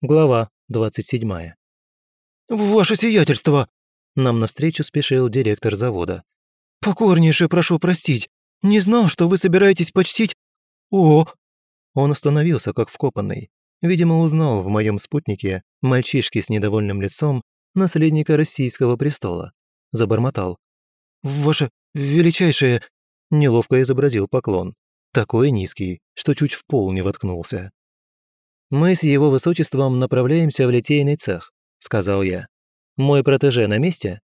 Глава 27. «Ваше сиятельство!» Нам навстречу спешил директор завода. «Покорнейше прошу простить. Не знал, что вы собираетесь почтить... О!» Он остановился, как вкопанный. Видимо, узнал в моем спутнике мальчишки с недовольным лицом наследника российского престола. Забормотал. «Ваше величайшее...» Неловко изобразил поклон. Такой низкий, что чуть в пол не воткнулся. «Мы с его высочеством направляемся в литейный цех», — сказал я. «Мой протеже на месте?»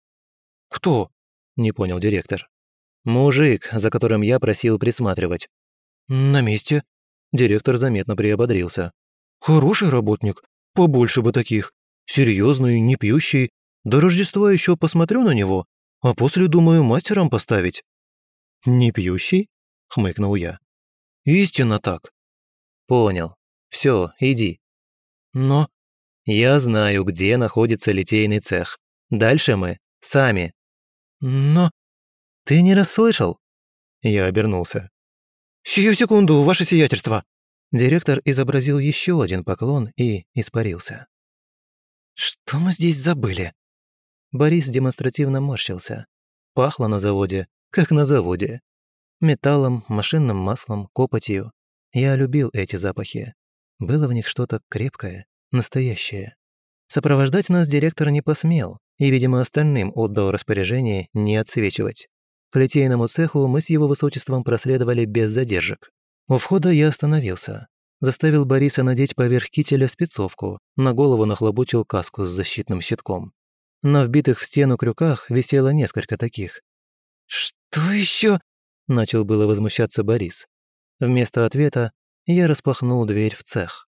«Кто?» — не понял директор. «Мужик, за которым я просил присматривать». «На месте?» Директор заметно приободрился. «Хороший работник. Побольше бы таких. Серьезный, не пьющий. До Рождества еще посмотрю на него, а после думаю мастером поставить». «Не пьющий?» — хмыкнул я. «Истинно так». «Понял. Все, иди». «Но...» «Я знаю, где находится литейный цех. Дальше мы сами». «Но...» «Ты не расслышал?» Я обернулся. «Сию секунду, ваше сиятельство!» Директор изобразил еще один поклон и испарился. «Что мы здесь забыли?» Борис демонстративно морщился. Пахло на заводе, как на заводе. Металлом, машинным маслом, копотью. Я любил эти запахи. Было в них что-то крепкое, настоящее. Сопровождать нас директор не посмел, и, видимо, остальным отдал распоряжение не отсвечивать. К литейному цеху мы с его высочеством проследовали без задержек. У входа я остановился. Заставил Бориса надеть поверх кителя спецовку, на голову нахлобучил каску с защитным щитком. На вбитых в стену крюках висело несколько таких. «Что еще? начал было возмущаться Борис. Вместо ответа я распахнул дверь в цех.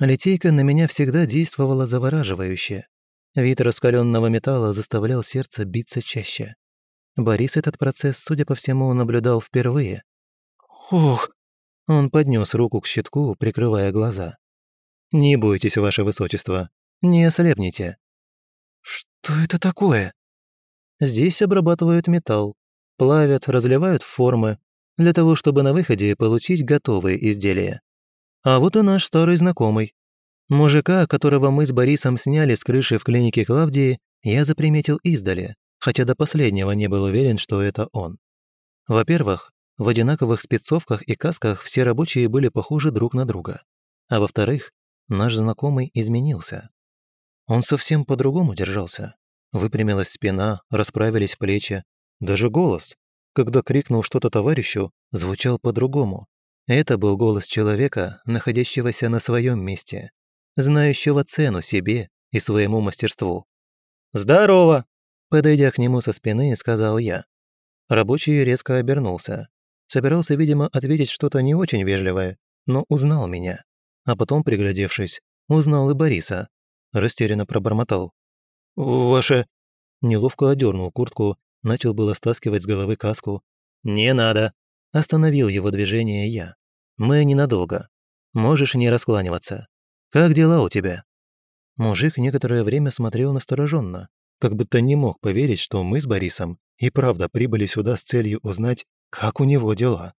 Литейка на меня всегда действовала завораживающе. Вид раскаленного металла заставлял сердце биться чаще. Борис этот процесс, судя по всему, наблюдал впервые. «Ох!» Он поднес руку к щитку, прикрывая глаза. «Не бойтесь, ваше высочество. Не ослепните». «Что это такое?» «Здесь обрабатывают металл, плавят, разливают формы, для того, чтобы на выходе получить готовые изделия. А вот и наш старый знакомый. Мужика, которого мы с Борисом сняли с крыши в клинике Клавдии, я заприметил издали, хотя до последнего не был уверен, что это он. Во-первых, в одинаковых спецовках и касках все рабочие были похожи друг на друга. А во-вторых, наш знакомый изменился. Он совсем по-другому держался. Выпрямилась спина, расправились плечи. Даже голос, когда крикнул что-то товарищу, звучал по-другому. Это был голос человека, находящегося на своем месте, знающего цену себе и своему мастерству. «Здорово!» Подойдя к нему со спины, сказал я. Рабочий резко обернулся. Собирался, видимо, ответить что-то не очень вежливое, но узнал меня. А потом, приглядевшись, узнал и Бориса. Растерянно пробормотал. «Ваше...» Неловко одернул куртку Начал было стаскивать с головы каску. «Не надо!» Остановил его движение я. «Мы ненадолго. Можешь не раскланиваться. Как дела у тебя?» Мужик некоторое время смотрел настороженно, как будто не мог поверить, что мы с Борисом и правда прибыли сюда с целью узнать, как у него дела.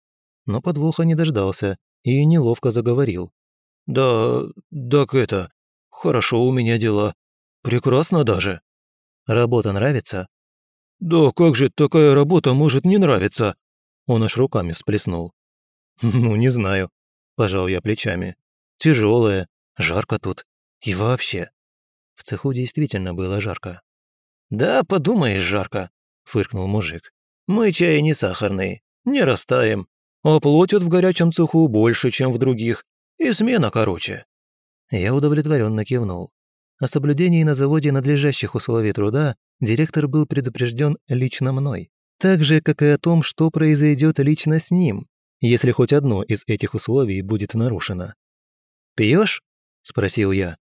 Но подвоха не дождался и неловко заговорил. «Да, так это... Хорошо у меня дела. Прекрасно даже». «Работа нравится?» «Да как же такая работа может не нравиться?» Он аж руками всплеснул. «Ну, не знаю», – пожал я плечами. Тяжелая, жарко тут. И вообще». В цеху действительно было жарко. «Да, подумаешь, жарко», – фыркнул мужик. «Мы чай не сахарные, не растаем, а платят в горячем цеху больше, чем в других, и смена короче». Я удовлетворенно кивнул. О соблюдении на заводе надлежащих условий труда директор был предупрежден лично мной, так же, как и о том, что произойдет лично с ним, если хоть одно из этих условий будет нарушено. «Пьешь?» – спросил я.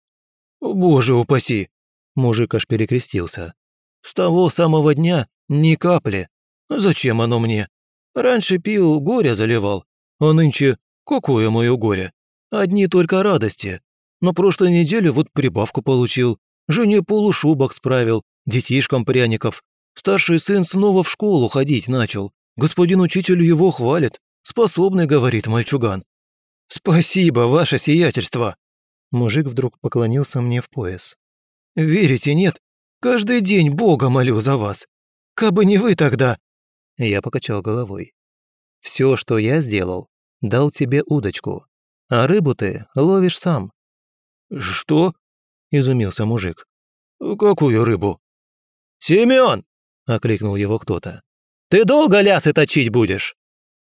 «Боже упаси!» – мужик аж перекрестился. «С того самого дня ни капли. Зачем оно мне? Раньше пил, горе заливал, а нынче какое мое горе? Одни только радости. На прошлой неделе вот прибавку получил, жене полушубок справил, детишкам пряников. Старший сын снова в школу ходить начал. Господин учитель его хвалит. Способный, говорит мальчуган. «Спасибо, ваше сиятельство!» Мужик вдруг поклонился мне в пояс. «Верите, нет? Каждый день Бога молю за вас. Кабы не вы тогда...» Я покачал головой. «Все, что я сделал, дал тебе удочку, а рыбу ты ловишь сам». «Что?» – изумился мужик. «Какую рыбу?» «Семён!» – окликнул его кто-то. «Ты долго лясы точить будешь?»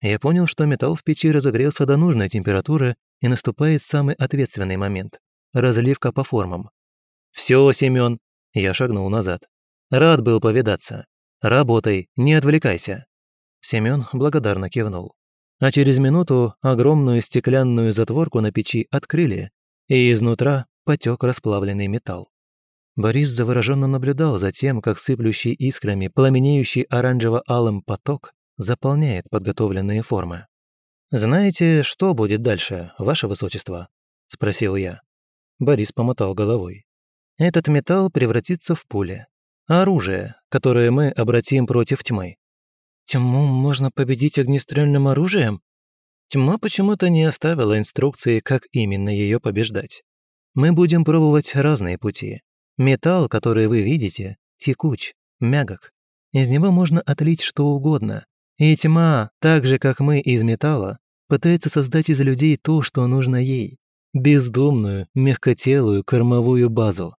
Я понял, что металл в печи разогрелся до нужной температуры и наступает самый ответственный момент – разливка по формам. «Все, Семён!» – я шагнул назад. «Рад был повидаться. Работай, не отвлекайся!» Семён благодарно кивнул. А через минуту огромную стеклянную затворку на печи открыли, и изнутра потек расплавленный металл. Борис завороженно наблюдал за тем, как сыплющий искрами пламенеющий оранжево-алым поток заполняет подготовленные формы. «Знаете, что будет дальше, ваше высочество?» – спросил я. Борис помотал головой. «Этот металл превратится в пули. Оружие, которое мы обратим против тьмы». «Тьму можно победить огнестрельным оружием?» Тьма почему-то не оставила инструкции, как именно ее побеждать. Мы будем пробовать разные пути. Металл, который вы видите, текуч, мягок. Из него можно отлить что угодно, и тьма, так же как мы из металла, пытается создать из людей то, что нужно ей. Бездумную, мягкотелую кормовую базу.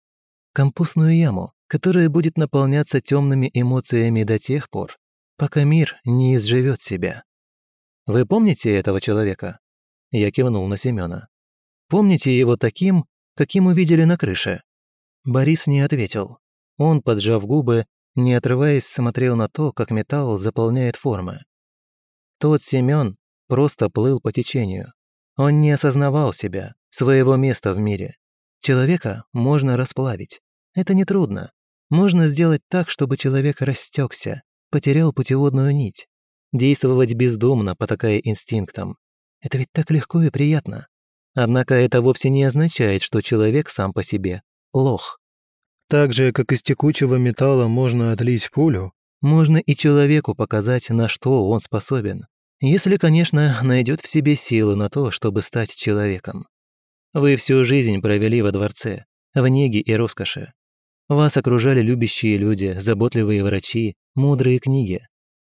Компостную яму, которая будет наполняться темными эмоциями до тех пор, пока мир не изживет себя. Вы помните этого человека? Я кивнул на Семёна. Помните его таким, каким увидели на крыше? Борис не ответил. Он, поджав губы, не отрываясь, смотрел на то, как металл заполняет формы. Тот Семён просто плыл по течению. Он не осознавал себя, своего места в мире. Человека можно расплавить. Это нетрудно. Можно сделать так, чтобы человек растекся, потерял путеводную нить. Действовать бездумно, потакая инстинктам. Это ведь так легко и приятно. Однако это вовсе не означает, что человек сам по себе – лох. Так же, как из текучего металла можно отлить пулю, можно и человеку показать, на что он способен. Если, конечно, найдет в себе силы на то, чтобы стать человеком. Вы всю жизнь провели во дворце, в неге и роскоши. Вас окружали любящие люди, заботливые врачи, мудрые книги.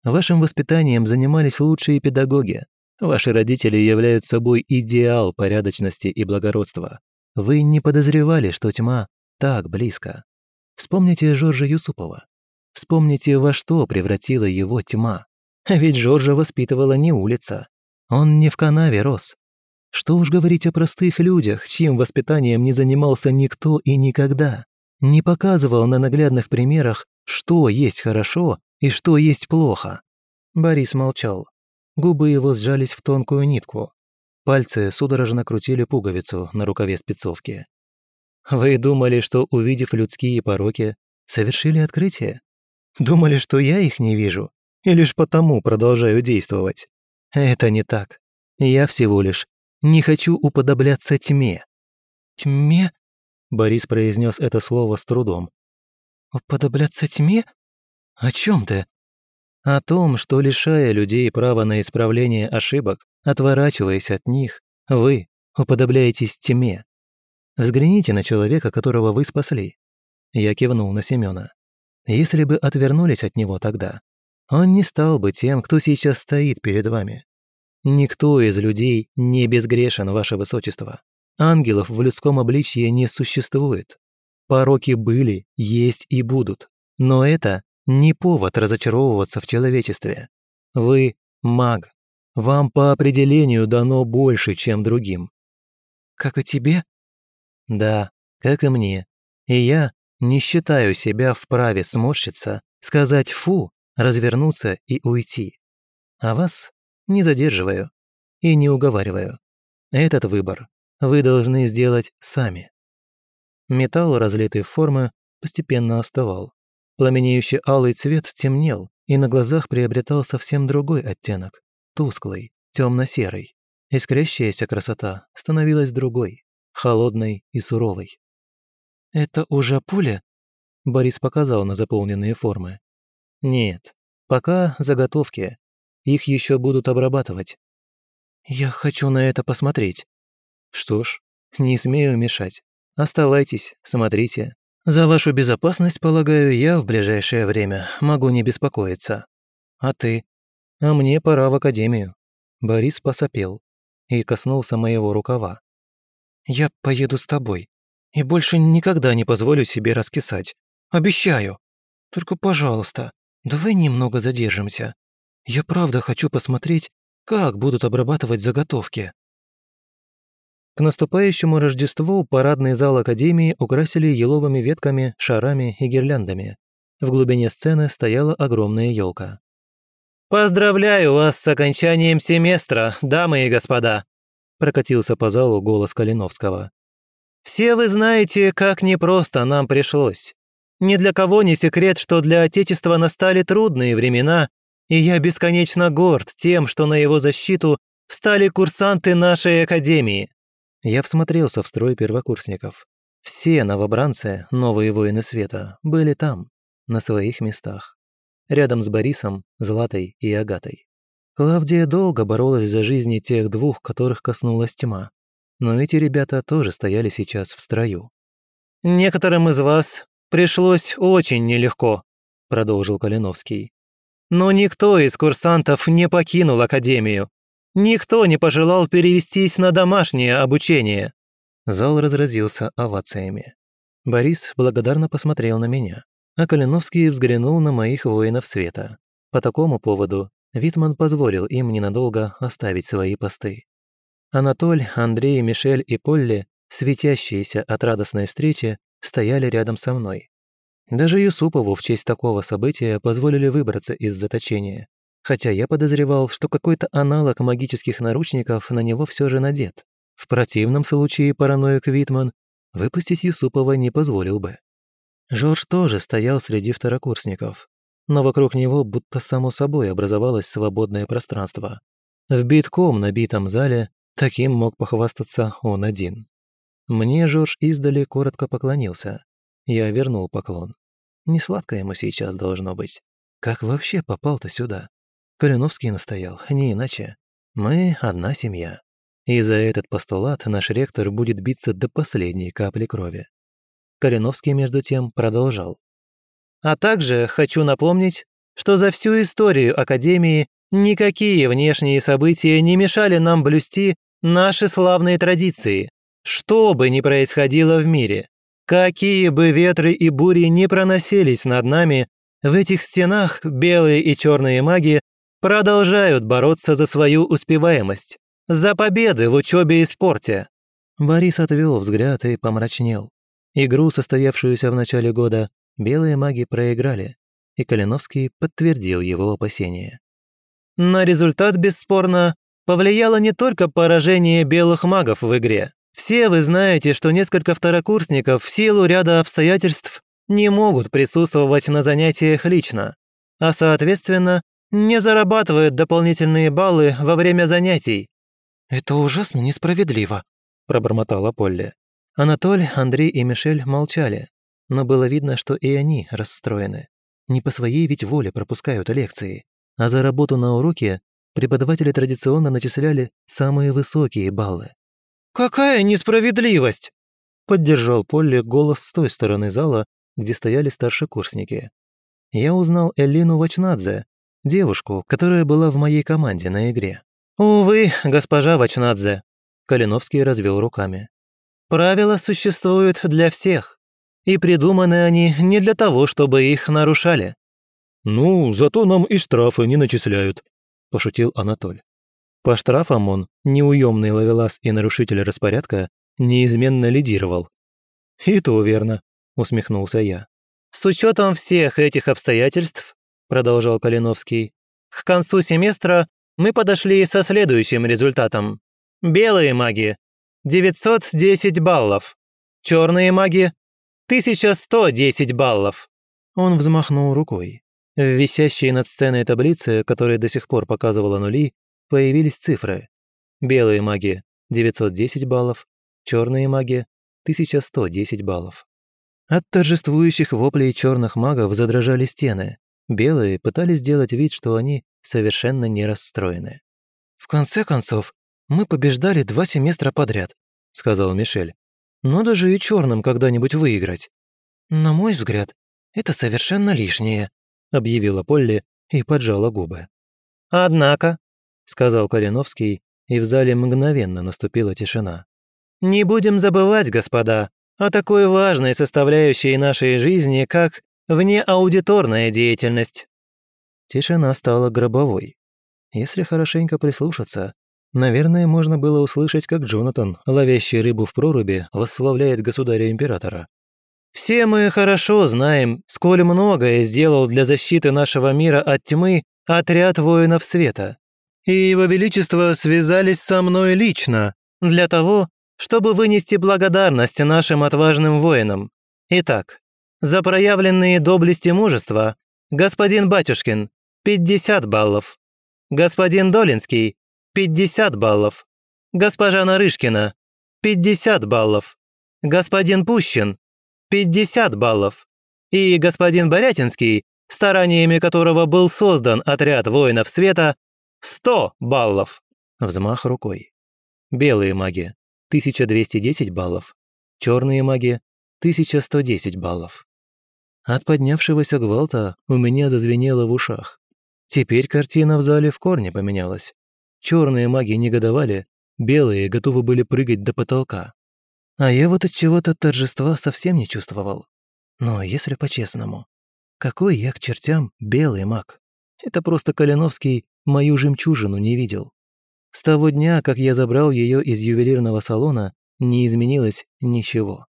Вашим воспитанием занимались лучшие педагоги. Ваши родители являются собой идеал порядочности и благородства. Вы не подозревали, что тьма так близко. Вспомните Жоржа Юсупова. Вспомните, во что превратила его тьма. Ведь Жоржа воспитывала не улица. Он не в канаве рос. Что уж говорить о простых людях, чьим воспитанием не занимался никто и никогда. Не показывал на наглядных примерах, что есть хорошо и что есть плохо. Борис молчал. Губы его сжались в тонкую нитку. Пальцы судорожно крутили пуговицу на рукаве спецовки. Вы думали, что, увидев людские пороки, совершили открытие? Думали, что я их не вижу? И лишь потому продолжаю действовать? Это не так. Я всего лишь не хочу уподобляться тьме. Тьме? Борис произнес это слово с трудом. Уподобляться тьме? О чем ты? О том, что, лишая людей права на исправление ошибок, отворачиваясь от них, вы уподобляетесь тьме. Взгляните на человека, которого вы спасли». Я кивнул на Семёна. «Если бы отвернулись от него тогда, он не стал бы тем, кто сейчас стоит перед вами. Никто из людей не безгрешен, ваше высочество. Ангелов в людском обличье не существует. Пороки были, есть и будут. Но это не повод разочаровываться в человечестве. Вы маг. Вам по определению дано больше, чем другим. Как и тебе? Да, как и мне. И я не считаю себя вправе сморщиться, сказать «фу», развернуться и уйти. А вас не задерживаю и не уговариваю. Этот выбор вы должны сделать сами. Металл, разлитый в формы, постепенно остывал. Пламенеющий алый цвет темнел, и на глазах приобретал совсем другой оттенок, тусклый, темно-серый. Искрящаяся красота становилась другой, холодной и суровой. «Это уже пуля?» Борис показал на заполненные формы. «Нет, пока заготовки. Их еще будут обрабатывать». «Я хочу на это посмотреть». «Что ж, Не смею мешать. Оставайтесь, смотрите. За вашу безопасность, полагаю, я в ближайшее время могу не беспокоиться. А ты? А мне пора в академию. Борис посопел и коснулся моего рукава. Я поеду с тобой и больше никогда не позволю себе раскисать. Обещаю. Только, пожалуйста, давай немного задержимся. Я правда хочу посмотреть, как будут обрабатывать заготовки. К наступающему Рождеству парадный зал Академии украсили еловыми ветками, шарами и гирляндами. В глубине сцены стояла огромная елка. «Поздравляю вас с окончанием семестра, дамы и господа!» прокатился по залу голос Калиновского. «Все вы знаете, как непросто нам пришлось. Ни для кого не секрет, что для Отечества настали трудные времена, и я бесконечно горд тем, что на его защиту встали курсанты нашей Академии. Я всмотрелся в строй первокурсников. Все новобранцы, новые воины света, были там, на своих местах. Рядом с Борисом, Златой и Агатой. Клавдия долго боролась за жизни тех двух, которых коснулась тьма. Но эти ребята тоже стояли сейчас в строю. «Некоторым из вас пришлось очень нелегко», — продолжил Калиновский. «Но никто из курсантов не покинул Академию. Никто не пожелал перевестись на домашнее обучение». Зал разразился овациями. Борис благодарно посмотрел на меня, а Калиновский взглянул на моих воинов света. По такому поводу Витман позволил им ненадолго оставить свои посты. Анатоль, Андрей, Мишель и Полли, светящиеся от радостной встречи, стояли рядом со мной. Даже Юсупову в честь такого события позволили выбраться из заточения, хотя я подозревал, что какой-то аналог магических наручников на него все же надет. В противном случае параноик Витман выпустить Юсупова не позволил бы. Жорж тоже стоял среди второкурсников, но вокруг него будто само собой образовалось свободное пространство. В битком набитом зале таким мог похвастаться он один. Мне Жорж издали коротко поклонился. Я вернул поклон. Не сладко ему сейчас должно быть. Как вообще попал-то сюда? Калиновский настоял, не иначе. Мы одна семья. И за этот постулат наш ректор будет биться до последней капли крови. Калиновский, между тем, продолжал. А также хочу напомнить, что за всю историю Академии никакие внешние события не мешали нам блюсти наши славные традиции, что бы ни происходило в мире. Какие бы ветры и бури не проносились над нами, в этих стенах белые и черные маги продолжают бороться за свою успеваемость, за победы в учебе и спорте». Борис отвел взгляд и помрачнел. Игру, состоявшуюся в начале года, белые маги проиграли, и Калиновский подтвердил его опасения. На результат, бесспорно, повлияло не только поражение белых магов в игре. Все вы знаете, что несколько второкурсников в силу ряда обстоятельств не могут присутствовать на занятиях лично, а соответственно не зарабатывают дополнительные баллы во время занятий». «Это ужасно несправедливо», – пробормотала Полли. Анатоль, Андрей и Мишель молчали, но было видно, что и они расстроены. Не по своей ведь воле пропускают лекции, а за работу на уроке преподаватели традиционно начисляли самые высокие баллы. «Какая несправедливость!» – поддержал Полли голос с той стороны зала, где стояли старшекурсники. Я узнал Эллину Вачнадзе, девушку, которая была в моей команде на игре. «Увы, госпожа Вачнадзе», – Калиновский развел руками. «Правила существуют для всех, и придуманы они не для того, чтобы их нарушали». «Ну, зато нам и штрафы не начисляют», – пошутил Анатоль. По штрафам он, неуемный ловелас и нарушитель распорядка, неизменно лидировал. «И то верно», – усмехнулся я. «С учетом всех этих обстоятельств, продолжал Калиновский. К концу семестра мы подошли со следующим результатом. Белые маги – 910 баллов. Черные маги – 1110 баллов. Он взмахнул рукой. В висящей над сценой таблице, которая до сих пор показывала нули, появились цифры. Белые маги – 910 баллов, черные маги – 1110 баллов. От торжествующих воплей черных магов задрожали стены, Белые пытались сделать вид, что они совершенно не расстроены. В конце концов, мы побеждали два семестра подряд. — сказал Мишель. «Надо же и черным когда-нибудь выиграть». «На мой взгляд, это совершенно лишнее», — объявила Полли и поджала губы. «Однако», — сказал Калиновский, и в зале мгновенно наступила тишина. «Не будем забывать, господа, о такой важной составляющей нашей жизни, как внеаудиторная деятельность». Тишина стала гробовой. Если хорошенько прислушаться, наверное, можно было услышать, как Джонатан, ловящий рыбу в проруби, восславляет государя-императора. «Все мы хорошо знаем, сколь многое сделал для защиты нашего мира от тьмы отряд воинов света. И его величество связались со мной лично для того, чтобы вынести благодарность нашим отважным воинам. Итак, за проявленные доблести мужества господин Батюшкин 50 баллов. Господин Долинский – 50 баллов. Госпожа Нарышкина – 50 баллов. Господин Пущин – 50 баллов. И господин Борятинский, стараниями которого был создан отряд воинов света, 100 баллов. Взмах рукой. Белые маги – 1210 баллов. Черные маги – 1110 баллов. От поднявшегося гвалта у меня зазвенело в ушах. Теперь картина в зале в корне поменялась. Черные маги негодовали, белые готовы были прыгать до потолка. А я вот от чего-то торжества совсем не чувствовал. Но если по-честному, какой я к чертям белый маг? Это просто Калиновский мою жемчужину не видел. С того дня, как я забрал ее из ювелирного салона, не изменилось ничего.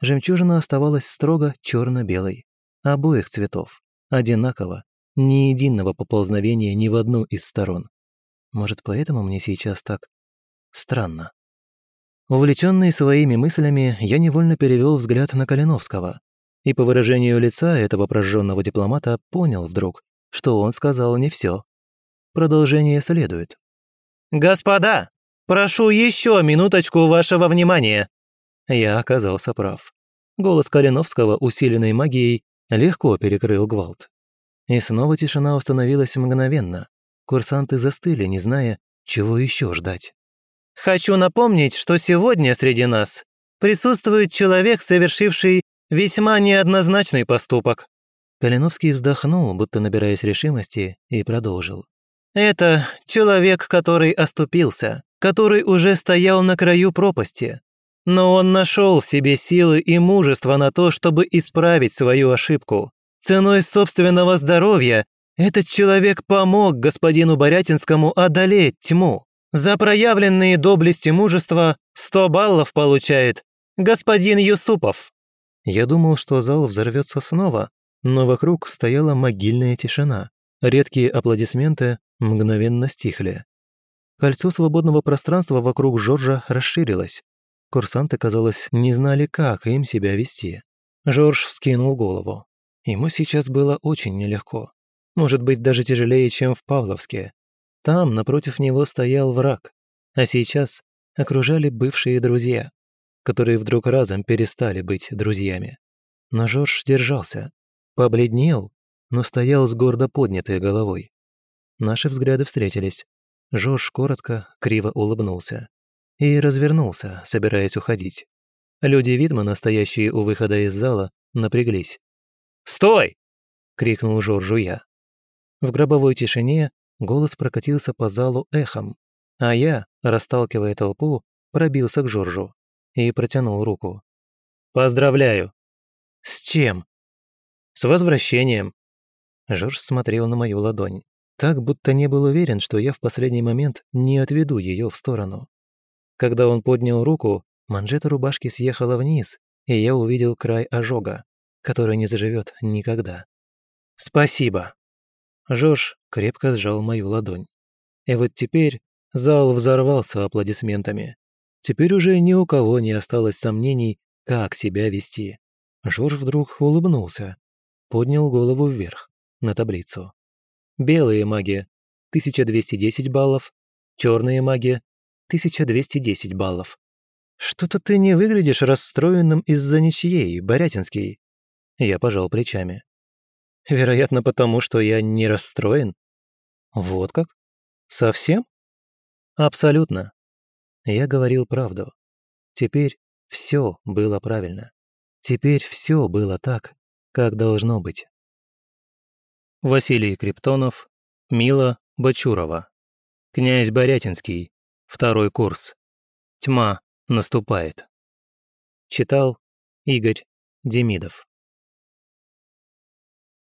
Жемчужина оставалась строго черно белой обоих цветов, одинаково, ни единого поползновения ни в одну из сторон. Может, поэтому мне сейчас так странно. Увлеченный своими мыслями, я невольно перевел взгляд на Калиновского. И по выражению лица этого прожженного дипломата понял вдруг, что он сказал не все. Продолжение следует. «Господа, прошу еще минуточку вашего внимания!» Я оказался прав. Голос Калиновского, усиленный магией, легко перекрыл гвалт. И снова тишина установилась мгновенно. Курсанты застыли, не зная, чего еще ждать. «Хочу напомнить, что сегодня среди нас присутствует человек, совершивший весьма неоднозначный поступок». Калиновский вздохнул, будто набираясь решимости, и продолжил. «Это человек, который оступился, который уже стоял на краю пропасти. Но он нашел в себе силы и мужество на то, чтобы исправить свою ошибку. Ценой собственного здоровья этот человек помог господину Борятинскому одолеть тьму. За проявленные доблести мужества 100 баллов получает господин Юсупов. Я думал, что зал взорвется снова, но вокруг стояла могильная тишина. Редкие аплодисменты мгновенно стихли. Кольцо свободного пространства вокруг Жоржа расширилось. Курсанты, казалось, не знали, как им себя вести. Жорж вскинул голову. Ему сейчас было очень нелегко. Может быть, даже тяжелее, чем в Павловске. Там, напротив него, стоял враг. А сейчас окружали бывшие друзья, которые вдруг разом перестали быть друзьями. Но Жорж держался. Побледнел, но стоял с гордо поднятой головой. Наши взгляды встретились. Жорж коротко, криво улыбнулся. И развернулся, собираясь уходить. Люди Витмана, стоящие у выхода из зала, напряглись. «Стой!» — крикнул Жоржу я. В гробовой тишине голос прокатился по залу эхом, а я, расталкивая толпу, пробился к Жоржу и протянул руку. «Поздравляю!» «С чем?» «С возвращением!» Жорж смотрел на мою ладонь, так будто не был уверен, что я в последний момент не отведу ее в сторону. Когда он поднял руку, манжета рубашки съехала вниз, и я увидел край ожога который не заживет никогда. «Спасибо!» Жорж крепко сжал мою ладонь. И вот теперь зал взорвался аплодисментами. Теперь уже ни у кого не осталось сомнений, как себя вести. Жорж вдруг улыбнулся, поднял голову вверх, на таблицу. Белые маги – 1210 баллов, черные маги – 1210 баллов. Что-то ты не выглядишь расстроенным из-за ничьей, Борятинский. Я пожал плечами. Вероятно, потому что я не расстроен. Вот как? Совсем? Абсолютно. Я говорил правду. Теперь все было правильно. Теперь все было так, как должно быть. Василий Криптонов, Мила Бачурова. Князь Борятинский. Второй курс. Тьма наступает. Читал Игорь Демидов.